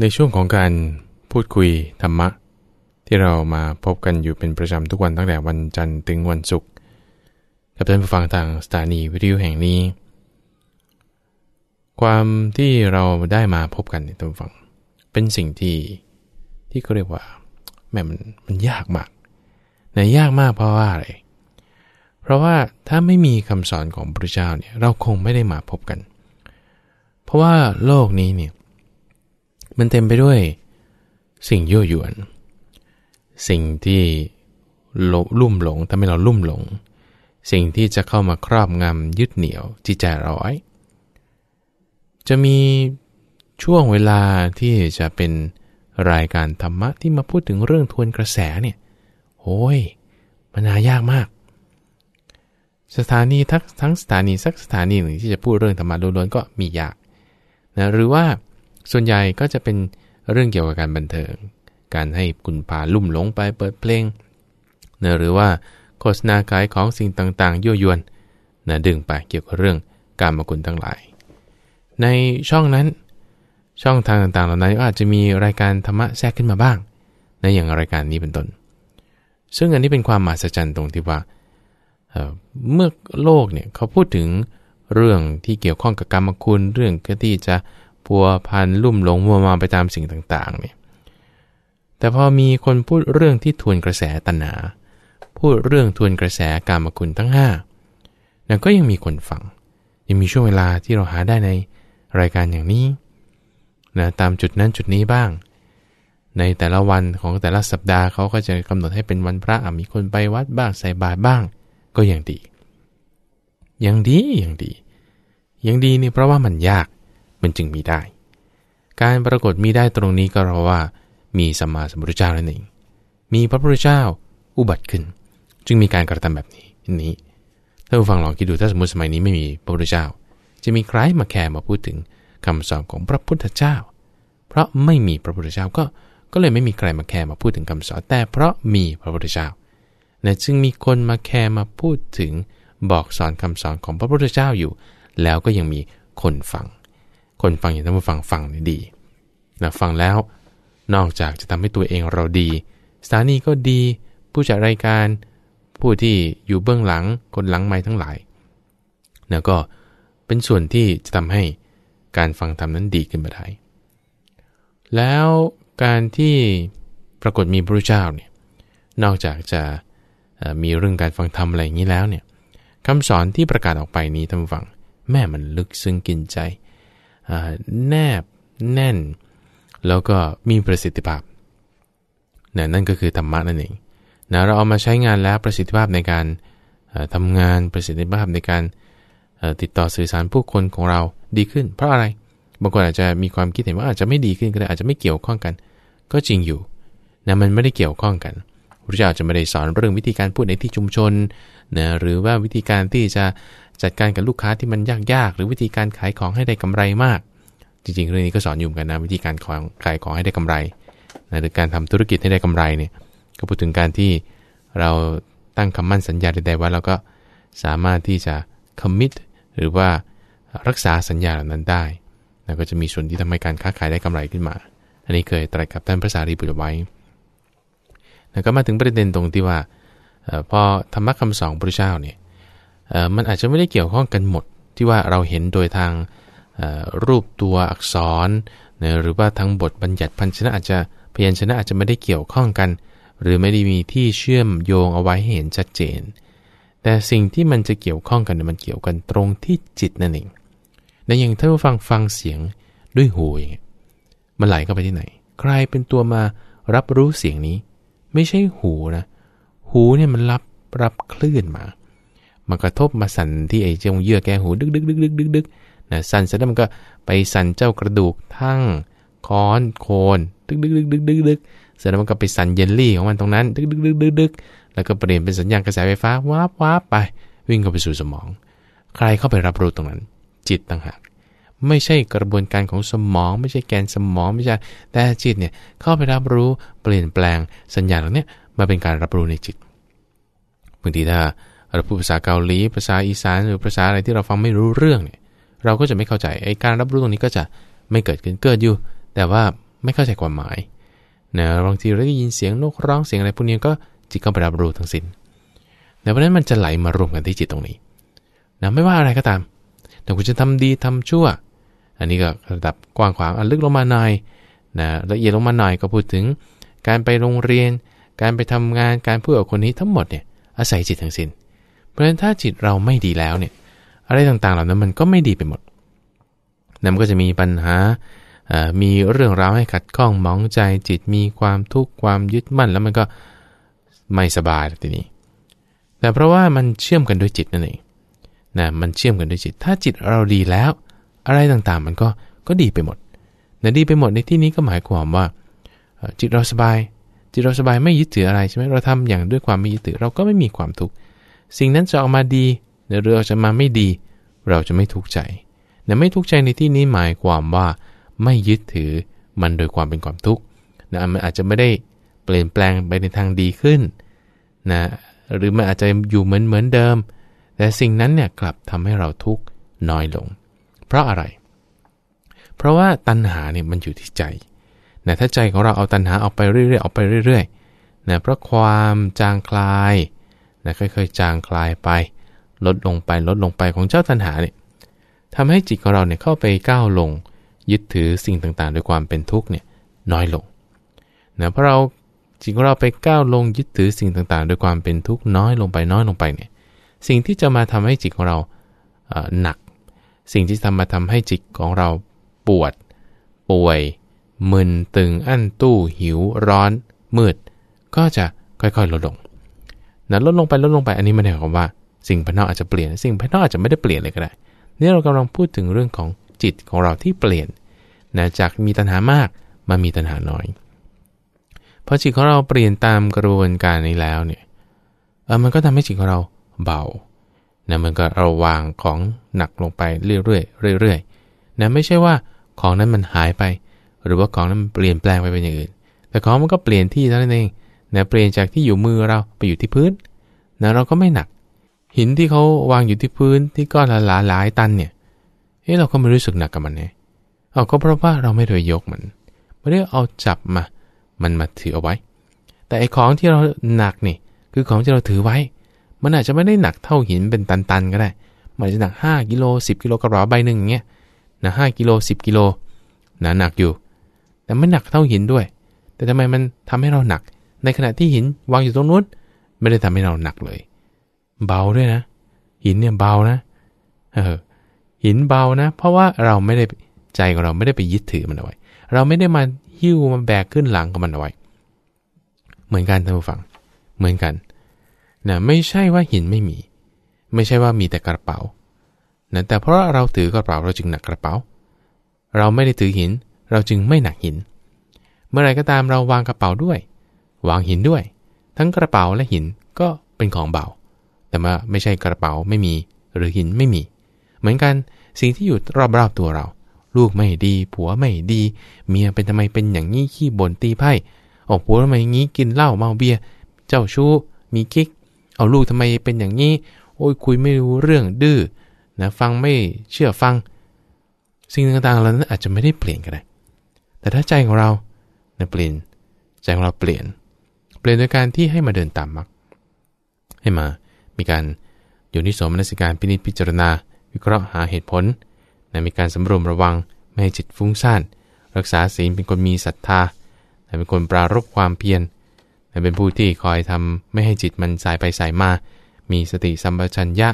ในช่วงของการพูดคุยธรรมะ ที่เรามาพบกันอยู่เป็นประจำทุกวันตั้งแต่วันจันทร์ถึงวันศุกร์กับท่านผู้ฟังทางสถานีวิทยุแห่งนี้ ความที่เราได้มาพบกันในท่านผู้ฟัง เป็นสิ่งที่ที่เขาเรียกว่าแม่มันมันยากมากนยากมากเพราะว่าอะไร เพราะว่าถ้าไม่มีคำสอนของพระเจ้าเนี่ยเราคงไม่ได้มาพบกัน เพราะว่าโลกนี้เนี่ย มันเต็มไปด้วย สิ่งยั่วยวน สิ่งที่ลุ่มหลงทำให้เราลุ่มหลง สิ่งที่จะเข้ามาครอบงำยึดเหนี่ยวจิตใจเราไว้จะมีช่วงเวลาที่จะเป็นรายการธรรมะที่มาพูดถึงเรื่องทวนกระแสเนี่ยโอ้ยมันหายากมาก สถานีทั้งทั้งสถานีสักสถานีหนึ่งที่จะพูดเรื่องธรรมะล้วนๆก็มียากนะหรือว่า ส่วนใหญ่ก็จะเป็นเรื่องเกี่ยวกับการบันเทิง การให้คุณพาลุ่มหลงไปเปิดเพลงนะหรือว่าโฆษณาขายของสิ่งต่างๆ ยั่วยวนนะดึงไปเกี่ยวกับเรื่องการมกุลทั้งหลาย ในช่องนั้น ช่องทางต่างๆเหล่านั้นก็อาจจะมีรายการธรรมะแทรกขึ้นมาบ้าง ในอย่างรายการนี้เป็นต้น ซึ่งอันนี้เป็นความมหัศจรรย์ตรงที่ว่าเมื่อโลกเนี่ยเขาพูดถึงเรื่องที่เกี่ยวข้องกับกรรมคุณเรื่องที่จะ พัวพันลุ่มหลงมัวมาไปตามสิ่งต่างๆเนี่ยแต่พอมีคนพูดเรื่องที่ทวนกระแสตัณหา พูดเรื่องทวนกระแสกามคุณทั้ง5นั่นก็ยังมีคนฟัง ยังมีช่วงเวลาที่เราหาได้ในรายการอย่างนี้นะตามจุดนั้นจุดนี้บ้าง ในแต่ละวันของแต่ละสัปดาห์เขาก็จะกำหนดให้เป็นวันพระมีคนไปวัดบ้างใส่บาตรบ้าง ก็ยังดี ยังดียังดี ยังดีนี่เพราะว่ามันยาก มันจึงมีได้ การปรากฏมีได้ตรงนี้ก็เพราะว่า มีสัมมาสัมพุทธเจ้านั่นเอง มีพระพุทธเจ้าอุบัติขึ้น จึงมีการกระทำแบบนี้นี้ถ้าผู้ฟังลองคิดดูถ้าสมมติสมัยนี้ไม่มีพระพุทธเจ้า จะมีใครมาแคร์มาพูดถึงคำสอนของพระพุทธเจ้า เพราะไม่มีพระพุทธเจ้าก็ก็เลยไม่มีใครมาแคร์มาพูดถึงคำสอนแต่เพราะมีพระพุทธเจ้านะจึงมีคนมาแคร์มาพูดถึงบอกสอนคำสอนของพระพุทธเจ้าอยู่ แล้วก็ยังมีคนฟัง คนฟังอย่างท่านผู้ฟังฟังนี่ดีนะฟังแล้ว นอกจากจะทำให้ตัวเองเราดี สถานีก็ดี ผู้จัดรายการ ผู้ที่อยู่เบื้องหลังคนหลังไม้ทั้งหลายนะก็เป็นส่วนที่จะทำให้การฟังธรรมนั้นดีขึ้นมาได้ แล้วการที่ปรากฏมีพระเจ้าเนี่ยนอกจากจะมีเรื่องการฟังธรรมอะไรอย่างนี้แล้วเนี่ยคำสอนที่ประกาศออกไปนี้ท่านฟัง แม่มันลึกซึ้งกินใจ แนบแน่น แล้วก็มีประสิทธิภาพนนั่นก็คือธรรมะนั่นเองนะเราเอามาใช้งานแล้วประสิทธิภาพในการทำงานประสิทธิภาพในการติดต่อสื่อสารผู้คนของเราดีขึ้น เพราะอะไร บางคนอาจจะมีความคิดเห็นว่าอาจจะไม่ดีขึ้นก็ได้อาจจะไม่เกี่ยวข้องกัน ก็จริงอยู่นะมันไม่ได้เกี่ยวข้องกันพระเจ้าจะไม่ได้สอนเรื่องวิธีการพูดในที่ชุมชน นะหรือว่าวิธีการที่จะจัดการกับลูกค้าที่มันยากๆ หรือวิธีการขายของให้ได้กำไรมาก จริงๆ เรื่องนี้ก็สอนอยู่กันนะวิธีการของขายของให้ได้กำไรนะหรือการทำธุรกิจให้ได้กำไรเนี่ยก็พูดถึงการที่เราตั้งคำมั่นสัญญาใดๆว่าเราก็สามารถที่จะ commit หรือว่ารักษาสัญญาเหล่านั้นได้ก็จะมีส่วนที่ทำให้การค้าขายได้กำไรขึ้นมา อันนี้เคยตรัสกับท่านพระสารีบุตรไว้แล้วก็มาถึงประเด็นตรงที่ว่า พอธรรมะคำสอนพระเจ้าเนี่ยมันอาจจะไม่ได้เกี่ยวข้องกันหมดที่ว่าเราเห็นโดยทางรูปตัวอักษรนะหรือว่าทั้งบทบัญญัติพันชนะอาจจะพยัญชนะอาจจะไม่ได้เกี่ยวข้องกัน หรือไม่ได้มีที่เชื่อมโยงเอาไว้ให้เห็นชัดเจน แต่สิ่งที่มันจะเกี่ยวข้องกันมันเกี่ยวกันตรงที่จิตนั่นเองในอย่างถ้าฟังฟังเสียงด้วยหูอย่างเงี้ยมันไหลเข้าไปที่ไหน ใครเป็นตัวมารับรู้เสียงนี้ ไม่ใช่หูนะ หูเนี่ยมันรับรับคลื่นมามากระทบมาสั่นที่ไอ้เจ้าเยื่อแก้วหูดึกดึกดึกดึกดึกดึกนะสั่นเสร็จแล้วมันก็ไปสั่นเจ้ากระดูกทั่งค้อนโกลนดึกดึกดึกดึกดึกดึกเสร็จแล้วมันก็ไปสั่นเยลลี่ของมันตรงนั้นดึกดึกดึกดึกดึกแล้วก็เปลี่ยนเป็นสัญญาณกระแสไฟฟ้าวาบวาบไป วิ่งเข้าไปสู่สมอง ใครเข้าไปรับรู้ตรงนั้น จิตต่างหากไม่ใช่กระบวนการของสมอง ไม่ใช่แกนสมองไม่ใช่แต่จิตเนี่ยเข้าไปรับรู้เปลี่ยนแปลงสัญญาณเหล่านี้ มาเป็นการรับรู้ในจิตบางทีถ้าเราพูดภาษาเกาหลีภาษาอีสานหรือภาษาอะไรที่เราฟังไม่รู้เรื่องเนี่ยเราก็จะไม่เข้าใจไอ้การรับรู้ตรงนี้ก็จะไม่เกิดขึ้นเกิดอยู่ แต่ว่าไม่เข้าใจความหมายนะบางทีเราได้ยินเสียงนกร้องเสียงอะไรพวกนี้ก็จิตก็ไปรับรู้ทั้งสิน้นแต่เพราะนั้นมันจะไหลมารวมกันที่จิตตรงนี้นะไม่ว่าอะไรก็ตาม แต่คุณจะทำดีทำชั่ว อันนี้ก็ระดับกว้างขวางอันลึกลงมาหน่อยนะละเอียดลงมาหน่อยก็พูดถึง การไปโรงเรียน การไปทำงานการพูดกับคนนี้ทั้งหมดเนี่ยอาศัยจิตทั้งสิน้น เพราะฉะนั้นถ้าจิตเราไม่ดีแล้วเนี่ยอะไรต่างๆเหล่านั้นมันก็ไม่ดีไปหมดนั่นก็จะมีปัญหา มีเรื่องราวให้ขัดข้องมองใจจิตมีความทุกข์ความยึดมั่น แล้วมันก็ไม่สบายทีนี้ แต่เพราะว่ามันเชื่อมกันด้วยจิตนั่นเองนะมันเชื่อมกันด้วยจิต ถ้าจิตเราดีแล้ว อะไรต่างๆมันก็ก็ดีไปหมดนะดีไปหมดในที่นี้ก็หมายความว่า จิตเราสบาย จิตเราสบายไม่ยึดถืออะไรใช่ไหมเราทำอย่างด้วยความไม่ยึดถือเราก็ไม่มีความทุกข์สิ่งนั้นจะออกมาดีหรือจะมาไม่ดี เราจะไม่ทุกข์ใจแต่ไม่ทุกข์ใจในที่นี้หมายความว่า ไม่ยึดถือมันโดยความเป็นความทุกข์นะมันอาจจะไม่ได้เปลี่ยนแปลงไปในทางดีขึ้นนะหรือมันอาจจะอยู่เหมือนเหมือนเดิม แต่สิ่งนั้นเนี่ยกลับทำให้เราทุกข์น้อยลง เพราะอะไร เพราะว่าตัณหาเนี่ยมันอยู่ที่ใจ นะถ้าใจของเราเอาตัณหาออกไปเรื่อยๆออกไปเรื่อยๆนะเพราะความจางคลายนะค่อยๆจางคลายไป ลดลงไปลดลงไปของเจ้าตัณหาเนี่ยทำให้จิตของเราเนี่ยเข้าไปก้าวลง ยึดถือสิ่งต่างๆ ด้วยความเป็นทุกข์เนี่ยน้อยลงนะเพราะเราจิตของเราไปก้าวลงยึดถือสิ่งต่างๆ ด้วยความเป็นทุกข์น้อยลงไปน้อยลงไปเนี่ยสิ่งที่จะมาทำให้จิตของเราหนัก สิ่งที่ทำมาทำให้จิตของเราปวด ป่วย มึนตึงอั้นตู้หิวร้อน มืด ก็จะค่อยๆลดลงนะลดลงไปลดลงไปอันนี้มันหมายความว่า สิ่งภายนอกอาจจะเปลี่ยน สิ่งภายนอกอาจจะไม่ได้เปลี่ยนเลยก็ได้นี่เรากำลังพูดถึงเรื่องของจิตของเราที่เปลี่ยนนะจากมีตัณหามากมามีตัณหาน้อยพอจิตของเราเปลี่ยนตามกระบวนการนี้แล้วเนี่ยเออมันก็ทำให้จิตของเราเบานะมันก็เราวางของหนักลงไปเรื่อยๆเรื่อยๆนะไม่ใช่ว่าของนั้นมันหายไป หรือว่าของนั้นมันเปลี่ยนแปลงไปเป็นอย่างอื่น แต่ของมันก็เปลี่ยนที่เท่านั้นเองนะเปลี่ยนจากที่อยู่มือเราไปอยู่ที่พื้นนะเราก็ไม่หนัก หินที่เขาวางอยู่ที่พื้นที่ก้อนหละหลายตันเนี่ยเฮ้เราก็ไม่รู้สึกหนักกับมันไงเอาก็เพราะว่าเราไม่ได้ยกมันไม่ได้เอาจับมา มันมาถือเอาไว้ แต่ไอ้ของที่เราหนักนี่คือของที่เราถือไว้ มันอาจจะไม่ได้หนักเท่าหินเป็นตันๆก็ได้มันจะหนัก5กิโล10กิโลกระเป๋าใบหนึ่งอย่างเงี้ยนะห้ากิโล10กิโลนะหนักอยู่ แต่ไม่หนักเท่าหินด้วย แต่ทำไมมันทำให้เราหนัก ในขณะที่หินวางอยู่ตรงนู้นไม่ได้ทำให้เราหนักเลย เบาด้วยนะ หินเนี่ยเบานะเออหินเบานะ เพราะว่าเราไม่ได้ใจของเราไม่ได้ไปยึดถือมันเอาไว้ เราไม่ได้มาหิ้วมาแบกขึ้นหลังกับมันเอาไว้ เหมือนกันท่านผู้ฟัง เหมือนกันนะไม่ใช่ว่าหินไม่มี ไม่ใช่ว่ามีแต่กระเป๋านะแต่เพราะเราถือกระเป๋าเราจึงหนักกระเป๋า เราไม่ได้ถือหิน เราจึงไม่หนักหิน เมื่อไรก็ตามเราวางกระเป๋าด้วย วางหินด้วย ทั้งกระเป๋าและหินก็เป็นของเบา แต่ว่าไม่ใช่กระเป๋าไม่มีหรือหินไม่มี เหมือนกันสิ่งที่อยู่รอบๆตัวเรา ลูกไม่ดี ผัวไม่ดี เมียเป็นทำไมเป็นอย่างนี้ขี้บ่นตีไพ่ออกผัวทำไมงี้กินเหล้าเมาเบียเจ้าชู้มีกิ๊ก เอาลูกทำไมเป็นอย่างนี้ โอ้ยคุยไม่รู้เรื่องดื้อนะฟังไม่เชื่อฟัง สิ่งต่างๆเหล่านั้นอาจจะไม่ได้เปลี่ยนก็ได้ แต่ถ้าใจของเราเนี่ยเปลี่ยนใจของเราเปลี่ยน เปลี่ยนโดยการที่ให้มาเดินตามมรรคให้มามีการอยู่นิสมนสิการพินิจพิจารณา วิเคราะห์หาเหตุผลนะมีการสำรวมระวังไม่ให้จิตฟุ้งซ่านรักษาศีลเป็นคนมีศรัทธานะเป็นคนปรารบความเพียรนะเป็นผู้ที่คอยทำไม่ให้จิตมันสายไปสายมา มีสติสัมปชัญญะ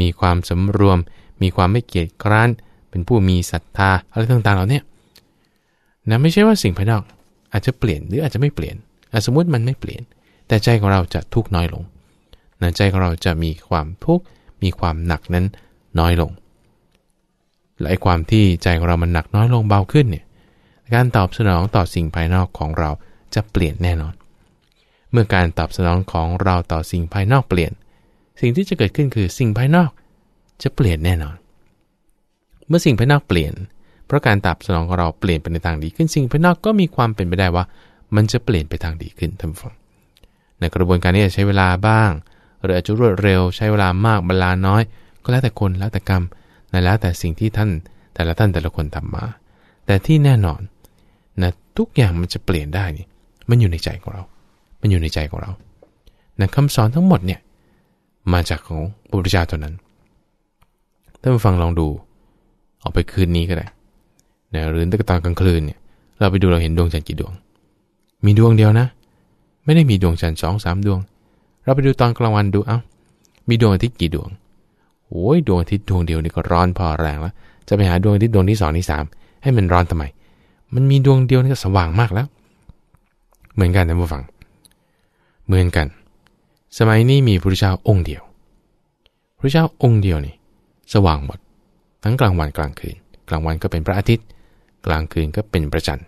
มีความสำรวม มีความไม่เกียจคร้าน เป็นผู้มีศรัทธาอะไรต่างๆเหล่านี้ นะไม่ใช่ว่าสิ่งภายนอกอาจจะเปลี่ยนหรืออาจจะไม่เปลี่ยนสมมติมันไม่เปลี่ยน แต่ใจของเราจะทุกข์น้อยลงนะใจของเราจะมีความทุกข์มีความหนักนั้นน้อยลงและไอ้ความที่ใจของเรามันหนักน้อยลงเบาขึ้นเนี่ยการตอบสนองต่อสิ่งภายนอกของเราจะเปลี่ยนแน่นอน เมื่อการตอบสนองของเราต่อสิ่งภายนอกเปลี่ยน สิ่งที่จะเกิดขึ้นคือสิ่งภายนอกจะเปลี่ยนแน่นอน เมื่อสิ่งภายนอกเปลี่ยน เพราะการตอบสนองของเราเปลี่ยนไปในทางดีขึ้นสิ่งภายนอกก็มีความเป็นไปได้ว่า มันจะเปลี่ยนไปทางดีขึ้นท่านฟังในกระบวนการนี้จะใช้เวลาบ้าง หรืออาจจะรวดเร็วใช้เวลามากเวลาน้อย ก็แล้วแต่คนแล้วแต่กรรมและแล้วแต่สิ่งที่ท่านแต่ละท่านแต่ละคนทำมา แต่ที่แน่นอนนะทุกอย่างมันจะเปลี่ยนได้นี่มันอยู่ในใจของเรา มันอยู่ในใจของเรานะคำสอนทั้งหมดเนี่ยมาจากของพระพุทธเจ้าเท่านั้นท่านฟังลองดูออกไปคืนนี้ก็ได้ นะหรือตอนกลางคืนเนี่ยเราไปดูเราเห็นดวงจันทร์กี่ดวง มีดวงเดียวนะ ไม่ได้มีดวงจันทร์สองสามดวง เราไปดูตอนกลางวันดูเอา้ามีดวงอาทิตย์กี่ดวงโอ้ยดวงอาทิตย์ดวงเดียวนี่ก็ร้อนพอแรงแล้ว จะไปหาดวงอาทิตย์ดวงที่สองที่สามให้มันร้อนทำไม มันมีดวงเดียวนี่ก็สว่างมากแล้ว เหมือนกันนะผู้ฟัง เหมือนกัน สมัยนี้มีพระเจ้าองค์เดียว พระเจ้าองค์เดียวนี่ สว่างหมด ทั้งกลางวันกลางคืน กลางวันก็เป็นพระอาทิตย์ กลางคืนก็เป็นพระจันทร์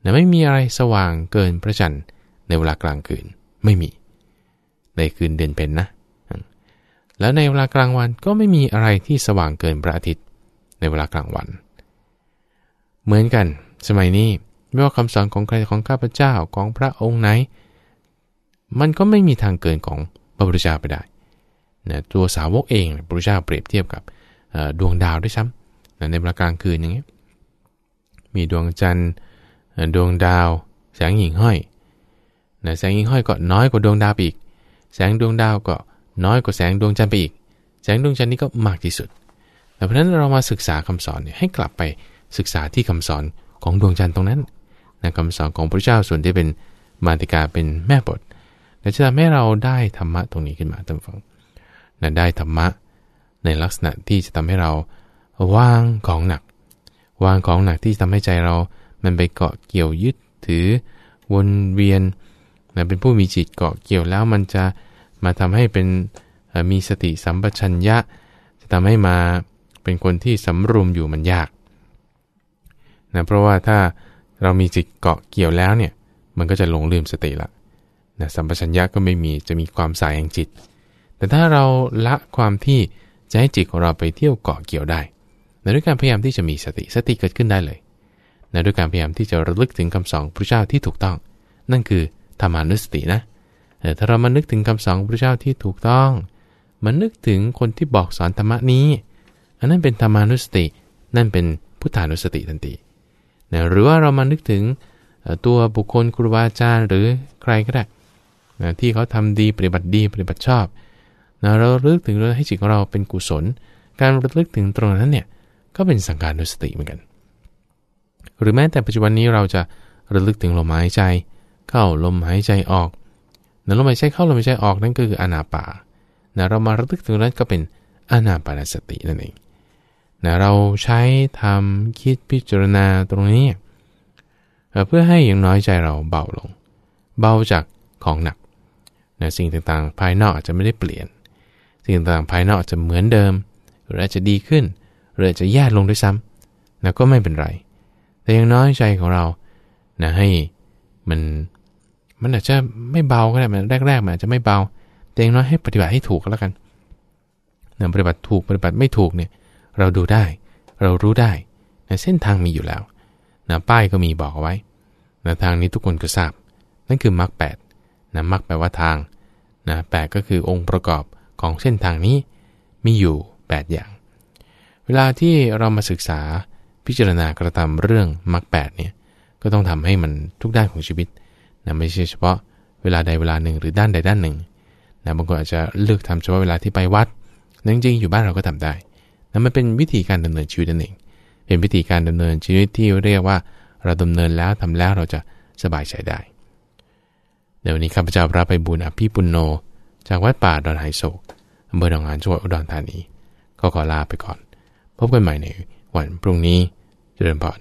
แต่ไม่มีอะไรสว่างเกินพระจันทร์ในเวลากลางคืนไม่มี ในคืนเดือนเป็นนะ แล้วในเวลากลางวันก็ไม่มีอะไรที่สว่างเกินพระอาทิตย์ในเวลากลางวัน เหมือนกัน สมัยนี้ไม่ว่าคำสอนของใครของข้าพเจ้าของพระองค์ไหน มันก็ไม่มีทางเกินของพระพุทธเจ้าไปได้นะตัวสาวกเองพระพุทธเจ้าเปรียบเทียบกับดวงดาวด้วยซ้ำนะในเวลากลางคืนอย่างเงี้ย มีดวงจันทร์ดวงดาว แสงหิ่งห้อยนะแสงหิ่งห้อยก็น้อยกว่าดวงดาวอีก แสงดวงดาวก็น้อยกว่าแสงดวงจันทร์ไปอีก แสงดวงจันทร์นี่ก็มากที่สุดเพราะฉะนั้นเรามาศึกษาคำสอนเนี่ยให้กลับไปศึกษาที่คำสอนของดวงจันทร์ตรงนั้นนะคำสอนของพระเจ้าส่วนที่เป็นมาติกาเป็นแม่บทและจะทำให้เราได้ธรรมะตรงนี้ขึ้นมาตั้งฟังนะได้ธรรมะในลักษณะที่จะทำให้เราวางของหนัก วางของหนักที่ทำให้ใจเรา มันไปเกาะเกี่ยวยึดถือ วนเวียนนะเป็นผู้มีจิตเกาะเกี่ยวแล้วมันจะมาทำให้เป็นมีสติสัมปชัญญะ จะทำให้มาเป็นคนที่สำรวมอยู่มันยากนะเพราะว่าถ้าเรามีจิตเกาะเกี่ยวแล้วเนี่ยมันก็จะหลงลืมสติละนะสัมปชัญญะก็ไม่มีจะมีความสายแห่งจิต แต่ถ้าเราละความที่จะให้จิตของเราไปเที่ยวเกาะเกี่ยวได้ นะด้วยการพยายามที่จะมีสติสติเกิดขึ้นได้เลยนะด้วยการพยายามที่จะระลึกถึงคำสอนพระเจ้าที่ถูกต้อง นั่นคือธรรมานุสตินะแต่ถ้าเรามานึกถึงคำสอนพระเจ้าที่ถูกต้องมันนึกถึงคนที่บอกสอนธรรมะนี้ อันนั้นเป็นธรรมานุสติ นั่นเป็นพุทธานุสติทันทีนะหรือว่าเรามานึกถึงตัวบุคคลครูบาอาจารย์หรือใครก็ได้นะที่เขาทำดีปฏิบัติดีปฏิบัติชอบนะเราเลึกถึงเราให้จิตของเราเป็นกุศล การระลึกถึงตรงนั้นเนี่ย ก็เป็นสังการนุสติเหมือนกัน หรือแม้แต่ปัจจุบันนี้เราจะระลึกถึงลมหายใจ เข้าลมหายใจออกนะลมหายใจเข้าลมหายใจออกนั่นก็คืออนาปานะเรามาระลึกถึงนั้นก็เป็นอนาปานสตินั่นเองนะเราใช้ทำคิดพิจารณาตรงนี้เพื่อให้อย่างน้อยใจเราเบาลง เบาจากของหนักนะสิ่งต่างๆ ภายนอกอาจจะไม่ได้เปลี่ยน สิ่งต่างๆภายนอกจะเหมือนเดิม หรืออาจจะดีขึ้น รืออาจะแย่ลงด้วยซ้ำนะก็ไม่เป็นไร แต่อย่างน้อยใจของเรานะให้มันมันอาจจะไม่เบาก็ได้มันแรกๆมันอาจจะไม่เบา แต่อย่างน้อยให้ปฏิบัติให้ถูกก็แล้วกันนะปฏิบัติถูกปฏิบัติไม่ถูกเนี่ยเราดูได้ เรารู้ได้นะเส้นทางมีอยู่แล้วนะป้ายก็มีบอกเอาไว้นะทางนี้ทุกคนก็ทราบ นั่นคือมรรคแปดนะมรรคแปลว่าทางนะแปดก็คือองค์ประกอบของเส้นทางนี้มีอยู่ 8 อย่าง เวลาที่เรามาศึกษาพิจารณากระทำเรื่องมรรคแปดเนี่ยก็ต้องทำให้มันทุกด้านของชีวิตนะไม่ใช่เฉพาะเวลาใดเวลาหนึ่งหรือด้านใดด้านหนึ่งนะบางคนอาจจะเลือกทำเฉพาะเวลาที่ไปวัดนั่นจริงอยู่บ้านเราก็ทำได้นะมันเป็นวิธีการดำเนินชีวิตนั่นเอง เป็นวิธีการดำเนินชีวิตที่เรียกว่าเราดำเนินแล้วทำแล้วเราจะสบายใจได้เดี๋ยวนี้ข้าพเจ้าพระไปบุญอภิปุณโน จากวัดป่าดอนไฮโศกอำเภอหนองหานจังหวัดอุดรธานี ก็ขอลาไปก่อน พบกันใหม่ในวันพรุ่งนี้ เจริญพร